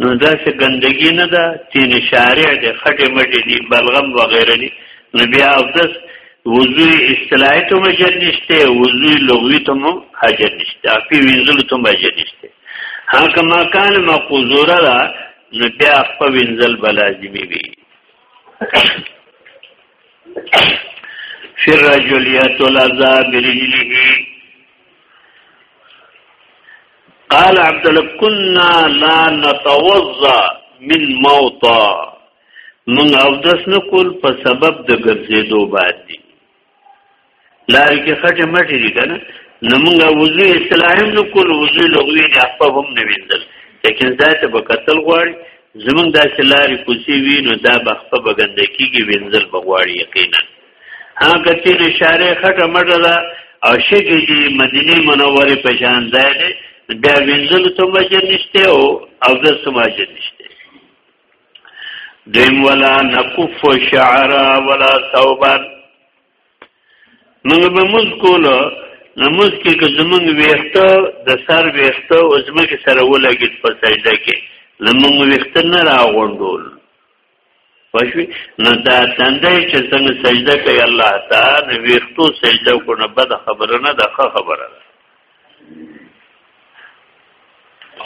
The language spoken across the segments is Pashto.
نو دا چې ګندګي نه ده تین شارع دی خټې مټې دي بلغم وغیره دي نو بیا اودس وضوع اصطلاحي ته مجر نشته وضوع لغوي ته مو حاجت نشته په وینځلو ته مجر نشته هغه ما کان مقذوره ده نو بیا په وینځل بلازمي وي فر رجلیت العذاب رجلیه قال عبد الله كنا لا نتوضا من موطا من او دس نکول په سبب د ګرځېدو باندې لار کې خټه مټې دي کنه نو موږ وضو اصلاح نو کول وضو لغوي نه خپل هم نه ویندل لیکن ذات په قتل غواړي زمونږ د سلاري کوسي وینو دا بخپه بغندکیږي وینځل بغواړي یقینا ها کچې د شارې خټه مټه ده او شګې چې مدینه منورې په شان ځای دی بیا وینځل ته مجر نشته او او د سماج نشته دیم ولا نکف شعرا ولا ثوبا موږ به موږ کوله نموز کې که زمونږ ویخته د سر ویخته او زمکه سره ولګید په سجده کې زمونږ ویخته نه راغونډول پښوی نو دا تندې چې څنګه سجده کوي الله تعالی ویختو سجده کو نه بد خبره نه ده خبره ده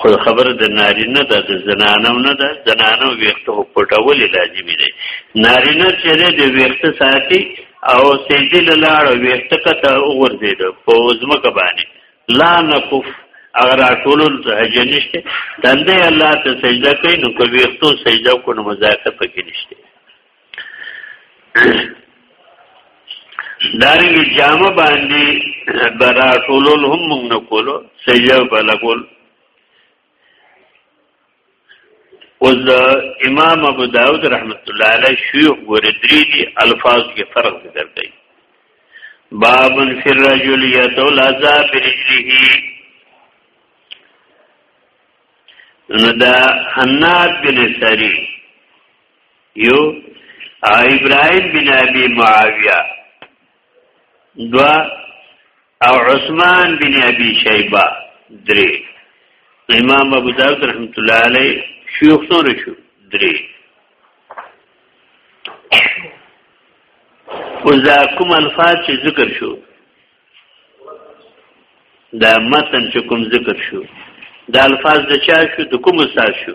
خو خبره د نارینه ده د زنانو نه ده زنانو ویختو پټول لازمي دي نارینه چې د ویخت ساتي او سجده لاړ ویخت کته وګرځید په ځمکه باندې لا نکف اگر ټول سهجه نشته تندې الله ته سجده کوي نو کوي خپل سجده کو نو مزاحه پکې نشته دارنګ جامه باندې برا ټولول هم موږ نه کولو سجده بلګول اوس د امام ابو داود رحمت الله علیه شیوخ ګورې درې دي الفاظ کې فرق ذکر کوي باب فی الرجل یتول عذاب رجله نو دا حناد بن سری یو ابراهیم بن ابي معاویه دوا او عثمان بن ابي شيبه درې امام ابو داود رحمت الله علیه شیوخ څومره شو درې اوس دا کوم الفاظ چې ذکر شو دا متن چې کوم ذکر شو دا الفاظ د چا شو د کوم استاد شو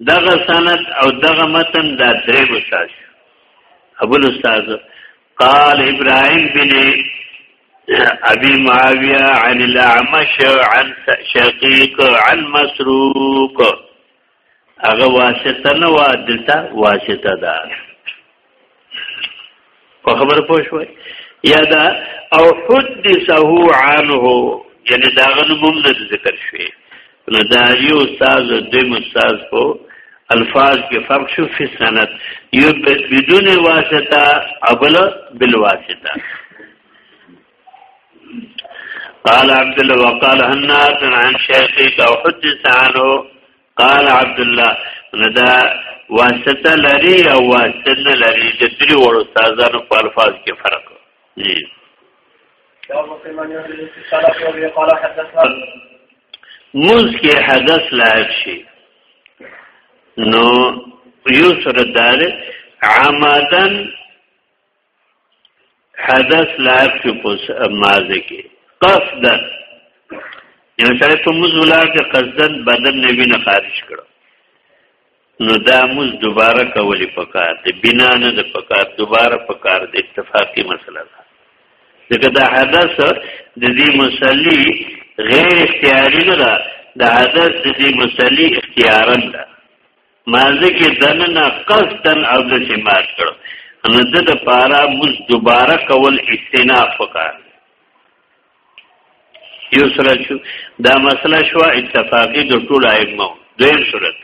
دغه سند او دغه متن دا درې استاد ابو الاستاذ قال ابراهيم بن ابي معاويه عن الاعمش عن شقيق عن مسروق هغه واسطه نه وا دلته واسطه ده په خبر پوه شوي یا دا او حدثه عنه یعنی دا غنمم نه ذکر شوی نو دا یو استاد د استاد په الفاظ کې فرق شو فی سند یو بدون واسطه ابل بالواسطه قال عبد الله وقال هنات عن شيخك او حدث عنه قال عبد الله ندا واسطه لري او واسطه نه لري د درې وړو استادانو په الفاظ کې فرق دی موز کې حدث لایق شي نو یو سره دار عمدن حدث لایق شو په مازه کې قصدا یو سره په مزولار کې قصدا بدن نه وینه خارج کړو نو دا موز دوباره کولی پکار دی بنا نه د پکار دوباره پکار دی اتفاقی مسله ده ځکه دا حدث د دې مسلې غیر اختیاري نه ده د حدث د دې مسلې اختیارن ده مازه کې دننه قصدن او د سمات کړو نو د د پارا مز دوباره کول استناف وکړ یو سره شو دا مسله شو اتفاقی د ټول ائمه دویم صورت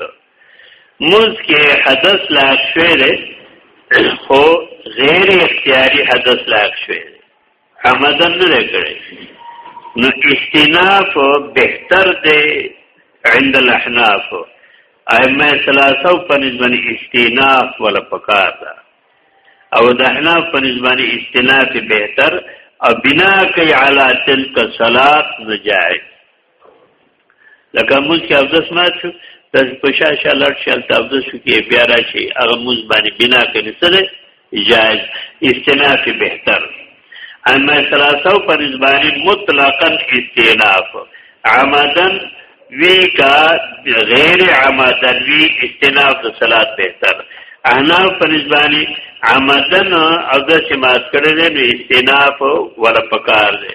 مز کې حدث لا شوره خو غیر اختیاري حدث لا شوره عمدن نه کړي نو اختلاف بهتر دی عند الاحناف ائمه ثلاثه په نسبت استیناف ولا پکار ده او د احناف په نسبت استیناف بهتر او بنا کوي علی تلک صلات نجائز لکه موږ چې اودس مات شو تاسو په شا شا لړ شل تاسو شو کې بیا راشي هغه موږ باندې بنا کړی سره جائز استناف بهتر اما ثلاثه پر ځبانی مطلقاً استناف عمدن وی کا غیر عمدن وی استناف د صلات بهتر انا پر ځبانی عمدن اودس مات کړی نه استناف ولا پکار دی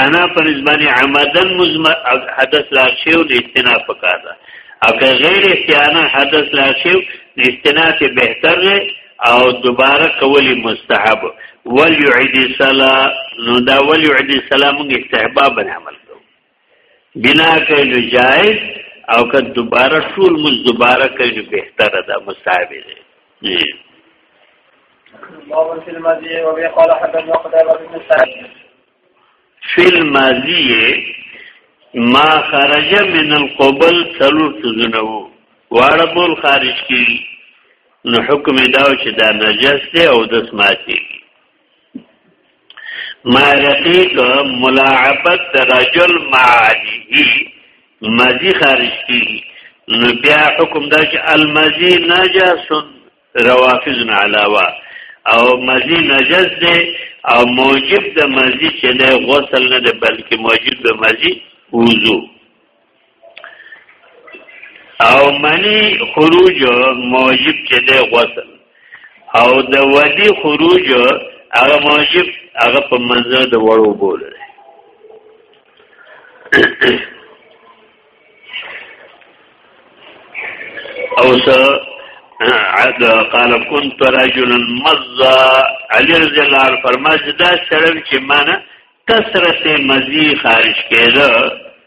انا پر ځبانی عمدن مزم حدث لا شیو د استنا پکار ده او که غیر استیانه حدث لا شیو د استنا ته بهتر ده او دوباره کولی مستحب ول یعید صلا نو دا ول یعید صلا موږ استحباب باندې عمل بنا کوي نو جائز او که دوباره ټول مز دوباره کوي نو بهتره ده مصاحب دی باب فی الماضی و بی قال حدثنا قتیبه بن سعید فی الماضی ما خرج من القبل ثلث ذنو واړه بول خارج کی نو حکم داو چې دا نجس دی او دس ماتي ما رقیق ملاعبت د رجل معالیه مزی خارج کی نو بیا حکم دا چې المزی نجس روافض علاوه او مزی نجس دی او موجب د مزی چې نه غسل نه دی بلکې موجب د مزی وضو او منی خروج موجب چې د غسل او د ودی خروج هغه موجب هغه په منځه د وړو بول او سه عد قال كنت رجلا مزا علي رضي الله عنه فرمایي دا شرم چې معنی کثرت مزي خارج کېده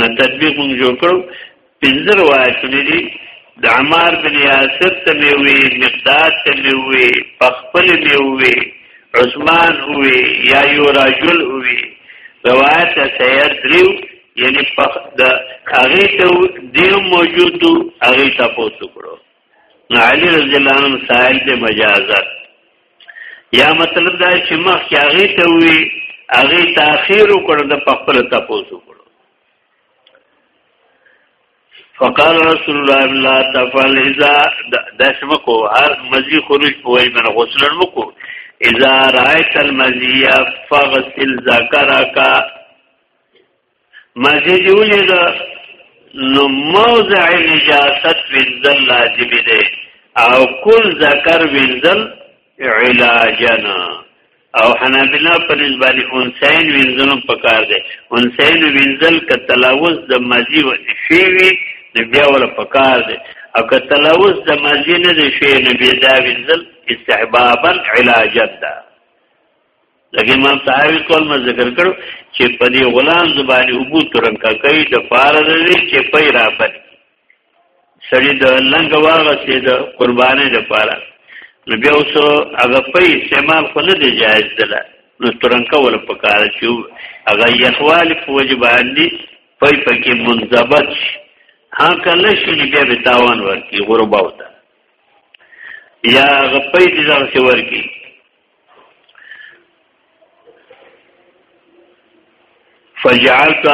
نو تطبیق موږ جوړ کړو پنځه روایتونه دي د عمار بن یاسر ته مې وی مقداد ته مې وی پخپل مې وی عثمان وی یا یو رجل وی روایت سید دریو یعنی پخ د هغه ته دیو موجود هغه تاسو کړو علی رضی الله عنه سائل د مجازات یا مطلب دا چې مخ کې هغه ته وی هغه تاخير وکړ د خپل تاسو کړو فقال رسول الله لا تفعل اذا دشم کو هر مزي خروج پوي من غسل مکو اذا رايت المزي فغسل ذكرك مزه دی ولې دا نو موضع نجاست وینځل لازم دی او کل ذکر وینځل علاجنا او حنابلہ پر نسبت انسان وینځلو پکار دی انسان وینځل ک تلاوز د مزي و شی وی نو بیا ول پکار دی او که تلوث د مزي نه دی شي نو بیا دا وینځل استحبابا علاجت ده لکه امام صحابي کول ما ذکر کړو چې په دې غلام زبانی ابو ترنکا کوي د پاره لري چې پي رافت سړي د لنګ واغه سي د قربانې د پاره نو بیا اوس هغه پي استعمال خو نه دی جایز ده نو ترنکا ول پکار چې هغه یخوال په وجه باندې پي پکې منضبط شي ها کله شي بیا به تاوان ورکی غرباوته یا غپې دې ځان څور کی فجعلت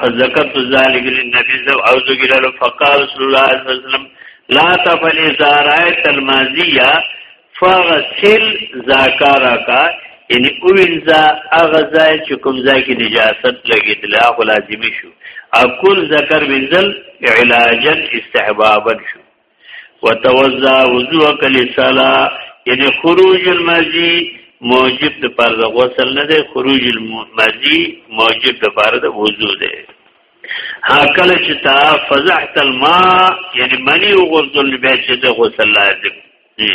فذكرت ذلك للنبي صلى الله عليه وسلم فقال رسول الله صلى الله عليه وسلم لا تفعل اذا رايت الماضيه فغسل ذاکرك یعنی اوینځه هغه ځای چې کوم ځای کې نجاست لګیدل هغه لازمي شو اکل ذکر وینځل علاجا استحبابا شو وتوزع وضو کلی صلا یعنی خروج المزی موجب د پر د غسل نه دی خروج المزی موجب د پر د وضو دی ها کله چې تا فزحت الماء یعنی منی وغورځول بیا چې د غسل لازم دی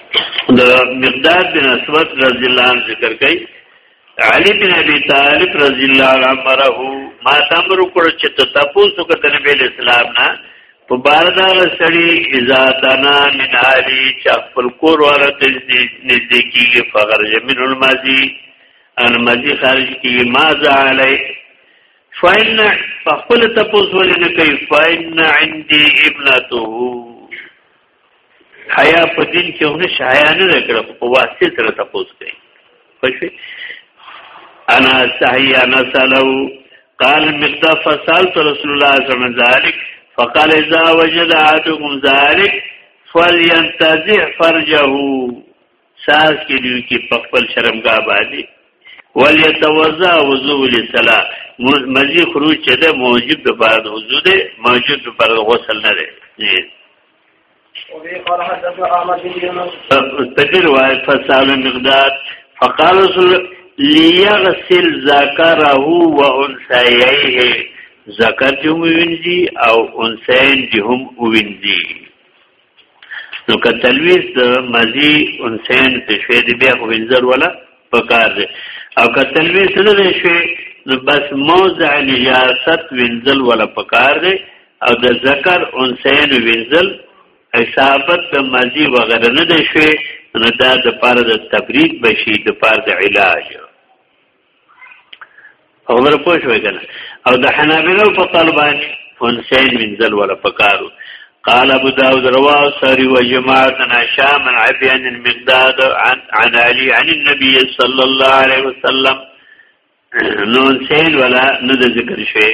د مقدار بن اسود رضی الله عنه ذکر کوي علی بن ابي طالب رضی الله عنه امره ما تمر کړ چې ته تاسو کو د نبی اسلام نه په بار دا سړی اذا دنا من علی چې خپل کور ورته نږدې کیږي فقر یمن الماضی ان ماضی خارج کیږي ما زعلی فإن فخپل تاسو ولنه کوي فإن عندي ابنته حیا په دین کې هم نشه حیا نه کړ په واسطه سره تاسو کوي خوښي انا صحیح انا سلو قال مقدار فسالت رسول الله صلی الله علیه وسلم ذلك فقال اذا وجد احدكم ذلك فلينتزع فرجه ساز کې دی کې په خپل شرمګاه باندې وليتوزا وضوء للصلاه مزي خروج چې ده موجب د فرض وضو ده موجب د فرض غسل نه ده تدیر وای فسال مقدار فقال رسول ليغسل ذکره و انسایه ذکر چې هم وینځي او انسان چې هم وینځي نو که تلویز د مزی انسان په شوی دی بیا خو وینځر ولا پکار دی او که تلویز نه دی شوی نو بس موضع نجاست وینځل ولا پکار دی او د ذکر انسان وینځل اصابت د مزی وغیره نه دی شوی نو دا د پاره د تبرید بشي د پاره د علاج خبره پوه شوې کنه او د حنابلو په قول باندې انسان منزل ولا پکارو قال ابو داود رواه ساري وجماعه نشام عن ابي عن المقداد عن, عن علي عن النبي صلى الله عليه وسلم نو انسان ولا نه ذکر شوی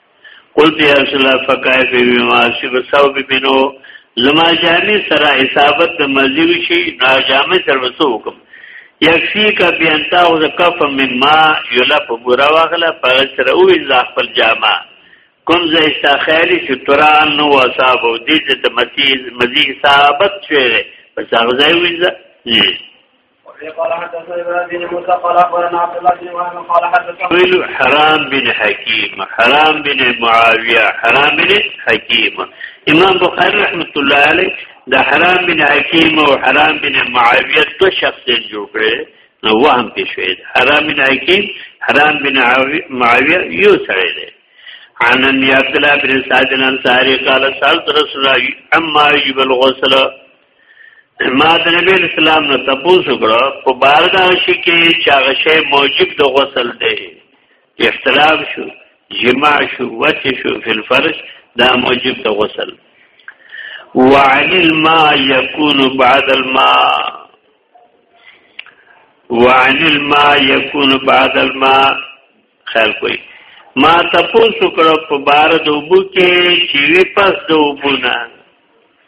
قلت یا رسول الله فكيف بما شب ثوب منو زما جامع سره اصابت د مزیو شي نا جامع سره وسو حکم یکفی کا بیانتا او کف من ما یلف بورا واغله پر سره او ز خپل جامع کوم ز استخیری چې تران نو اصاب او دې ته مزیز مزیز ثابت شوی بس هغه ځای وینځه حرام بن حکیم حرام بن معاویه حرام بن حکیم امام بخاری رحمت الله علیه د حرام بن حکیم او حرام بن معاویه دو شخصین جوړ کړي نو وهم کې شوی حرام بن حکیم حرام بن معاویه یو سره دی عن ان عبد الله بن سعد الانصاري قال سالت رسول الله اما يجب الغسل ما د نبی اسلام نه تاسو غره په بار دا شي کې چاغه شی موجب د غسل دی اختلاف شو جماع شو وچ شو فی الفرش دا موجب د غسل وعن الماء يكون بعد الماء وعن الماء يكون بعد الماء خیر کوئی ما تاسو کړه په بار د وبو کې چې پس د وبو نه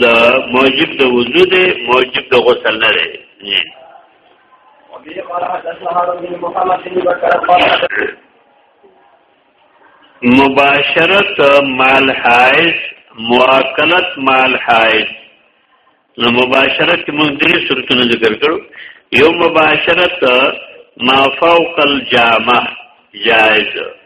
دا موجب د وضو دی موجب د غسل نه دی مباشرت مال حائز مواکلت مال حائز نو مباشرت موږ درې صورتونه ذکر کړو یو مباشرت ما فوق الجامه جائز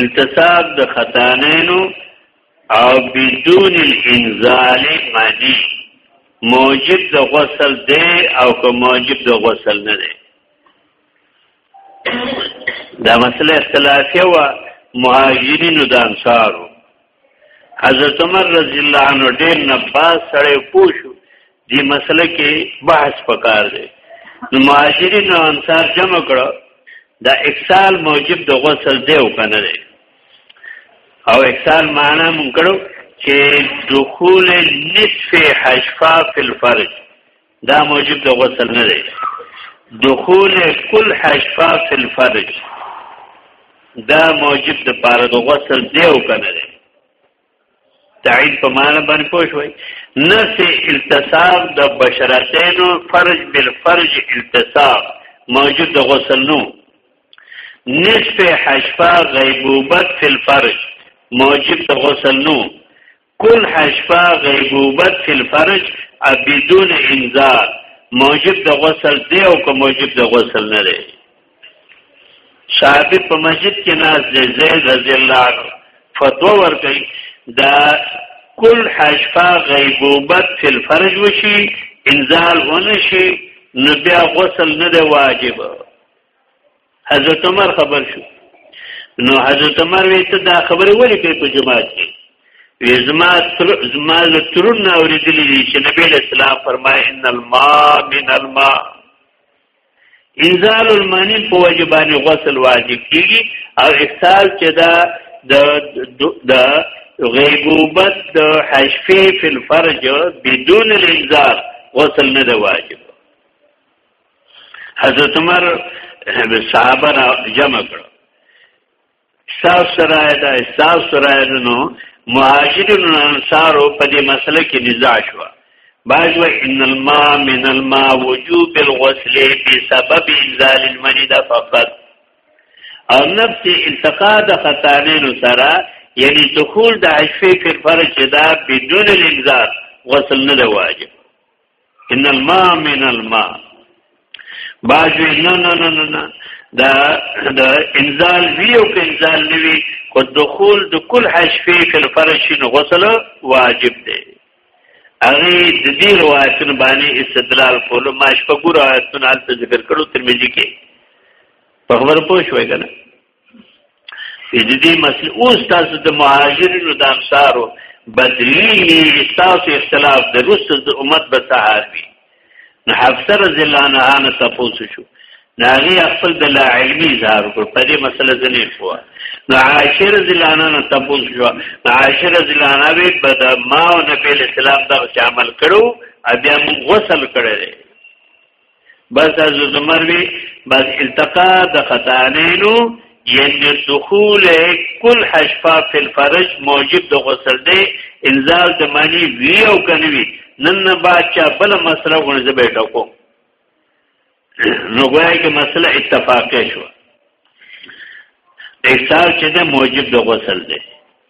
انتصاب د خطانینو او بدون الانزال معنی موجب د غسل دی او که موجب د غسل نه دی دا مسله اختلافیه و مهاجرینو د انصارو حضرت عمر رضی الله عنه ډېر نه باز سره پوښو دې مسله کې بحث پکار دی نو مهاجرین او انصار جمع کړو دا اکسال موجب د غسل دی او کنه دی او اکسال معنا مونږ کړو چې دخول نصف حشفا فی الفرج دا موجب د غسل نه دی دخول کل حشفا فی الفرج دا موجب د پاره د غسل دی او کنه دی تعین په معنا باندې پوه شوي نفس التصاق د بشرتین فرج بالفرج التصاق موجود د غسل نو نصف حشفا غیبوبت فی الفرج موجب د غسل نو کل حشفا غیبوبت فی الفرج بدون انذار موجب د غسل دی او که موجب د غسل نه دی شابه په مسجد کې ناز دی زید رضی الله عنه فتوا ورکړي دا کل حشفا غیبوبت فی الفرج وشي انزال ونشي نو بیا غسل نه دی واجب حضرت عمر خبر شو نو حضرت عمر وی ته دا خبره ولې کوي په جماعت کې وی زما زما له ترون اوریدلې دي چې نبی له اسلام فرمایي ان الماء من الماء انزال المنی په واجبانه غسل واجب کیږي او احسال چې دا د د غیبوبت د حشفی فی الفرج بدون الانزال غسل نه دی واجب حضرت عمر صحابه را جمع کړ استاذ سره دا استاذ سره نو مهاجرین او انصار په دې مسله کې نزاع شو باج و ان الماء من الماء وجوب الغسل بسبب انزال المني ده فقط او نفس التقاد خطانین سره یعنی دخول د عشفه فی الفرج دا بدون الانزال غسل نه واجب ان الماء من الماء باجو نه نه نه نه دا دا انزال وی او انزال نوی خو دخول د کل حشفی کل فرش نو غسل واجب دی هغه د دې روایتونو باندې استدلال کول ما شپږ روایتونه ذکر کړو ترمذی کې په خبر پوه شوې کنه د دې مسله اوس تاسو د مهاجرینو د انصارو بدلی تاسو اختلاف د روس د امت به سهار وي نو حفصه رضی الله عنها نه تاسو شو ناغي خپل د لا علمي اظهار وکړ په دې مسله ځنې شو نو عائشه رضی الله عنها نه تاسو شو عائشه رضی الله عنها به بد ما او نبی اسلام د عمل کړو بیا موږ غسل کړی بس از زمر وی بس التقا د خطانینو یعنی دخول کل حشفا فی الفرج موجب د غسل دی انزال د معنی وی او کنوی نن نه بعد چا بل مسله غونځه بیٹا کو نو گویا کې مسله اتفاقی شو احساس چې د موجب د غسل دی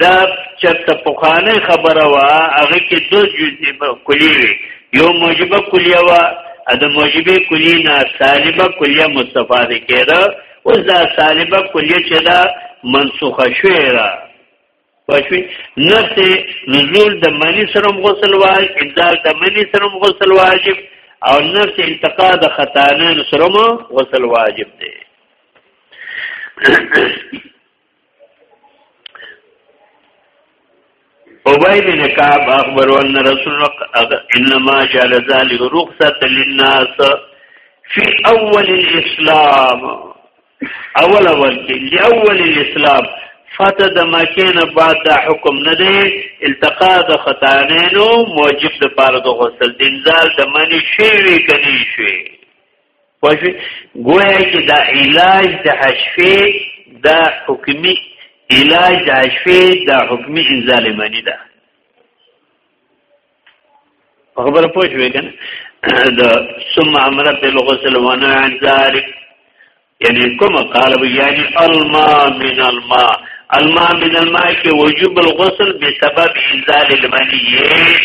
دا چرته پخانه خبره وا هغه کې دو جزئیه کلیه یو موجبه کلیه وا د موجبه کلیه نه سالبه کلیه مستفاده کېده او دا سالبه کلیه چې دا منسوخه شوې را پښوی نفس نزول د منی سره غسل واجب انزال د منی سره غسل واجب او نفس انتقا د خطانه سره غسل واجب دی ابي بن كعب اخبر ان رسول الله انما جعل ذلك رخصه للناس في اول الاسلام اول اول کې اول الاسلام فاته د مکینه بعد دا حکم نه دی التقا د خطانینو موجب د پاره د غسل دینزال د منی شی وی کني شی پښې ګویا چې دا علاج د حشفه د حکمی علاج د حشفه د حکمی انزال معنی ده په خبره پوه شوې کنه د ثم امر بالغسل ونهى عن ذلك یعنی کوم قال یعنی الماء من الماء الماء من الماء کې وجوب الغسل بسبب انزال المنی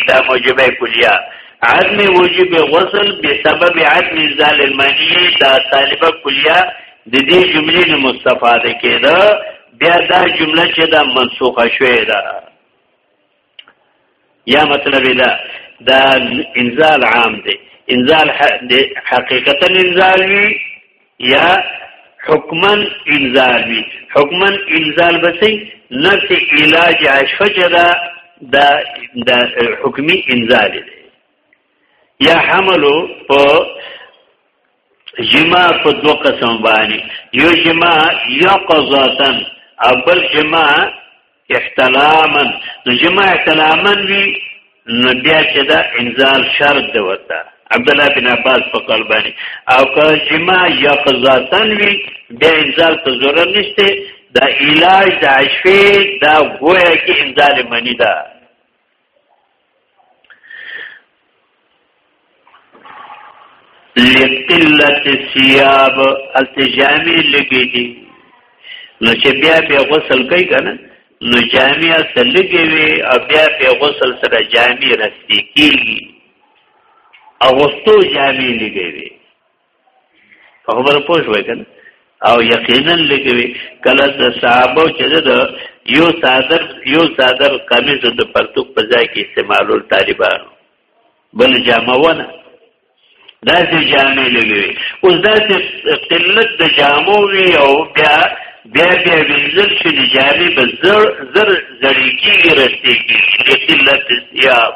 دا موجبه کلیه عدم وجوب غسل بسبب عدم زال المنی دا طالبه کلیه د دې جملې نه مستفاده کېده بیا دا جمله چې دا منسوخه شوې ده یا مطلب دا دا انزال عام دی انزال حقیقتا انزال وی یا حکمن انزال وی حکمن انزال بسی نفس علاج عشفه چه دا دا, دا حکمی انزال دی یا حملو په جما په دو قسم باندې یو جما یقظتن او بل جما احتلاما نو جمع احتلاما وی نو بیا چې دا انزال شرط دی ورته عبد الله بن عباس په قول باندې او که جمع یقظاتن وی بیا انزال ته ضرورت نشته دا علاج د عشفه دا گویا کې انزال منی ده لقلت سیاب التجامی لګی دي نو چې بیا بیا غسل کوي کنه نو جامع سره لګي وي او بیا بیا غسل سره جامع رستی کیږي او غستو جامع لګي وي په خبره پوه شوې کنه او یقینا لګوي کله د صحابه چې د یو صادر یو صادر قمیص د پرتوک په ځای کې استعمالول طالبانو بل جامونه دا چې جامې لګوي اوس دا چې قلت د جامو وی او بیا بیا بیا وینځل چې د جامې به زر زر زړی کېږي رسېږي قلت سیاب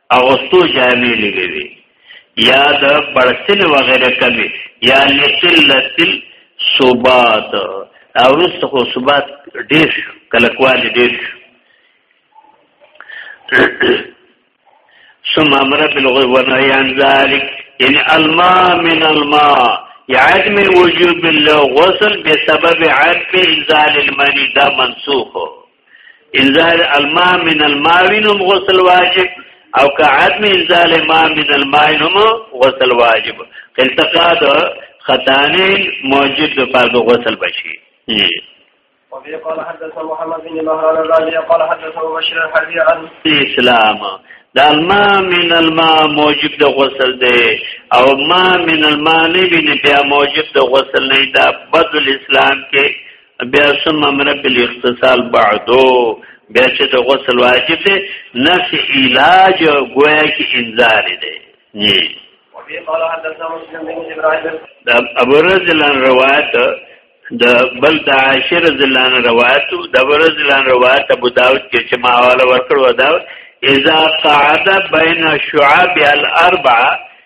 اغوستو جامې لګې وي یا د پړسل وغیره کوي یا لسلسل صوبات او رسته خو صوبات ډېر شو کلکوالي ډېر شو ثم امر بالغي ونهي عن ذلك ان الماء من الماء عدم وجوب الغسل بسبب عدم انزال المني دا منسوخ انزال الماء من الماء وینم غسل واجب او که عدم انزال الماء من الماء نم غسل واجب التقاء د خطانین موجب د فرض غسل بشي وفي قال حدث محمد بن مهران الرازي قال حدث مبشر الحربي عن اسلام د الماء من الماء موجب د غسل دی او ما من الماء نه بیا موجب د غسل نه دا بدل اسلام کې بیا ثم امر بالاغتسال بعدو بیا چې د غسل واجب دی نفس علاج گویا کې انذار دی نه دا ابو رزلان روایت د بل د عاشر زلان روایت د ابو رزلان روایت ابو داود کې چې ما حواله ورکړو دا اذا قعد بين شعاب الاربع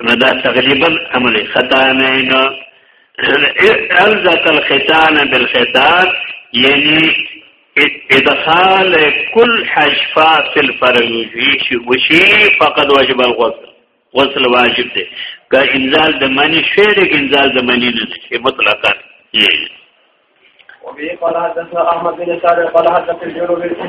نو دا تغلیبا عمل ختانین الزت الختان بالختان یعنی ادخال کل حشفا فی الفرج وشی فقد واجب الغسل غسل واجب دی که انزال د منی شوی دی انزال د منی نه شي مطلقاً وبه قال حدثنا احمد بن سعد قال حدثنا الجنوبي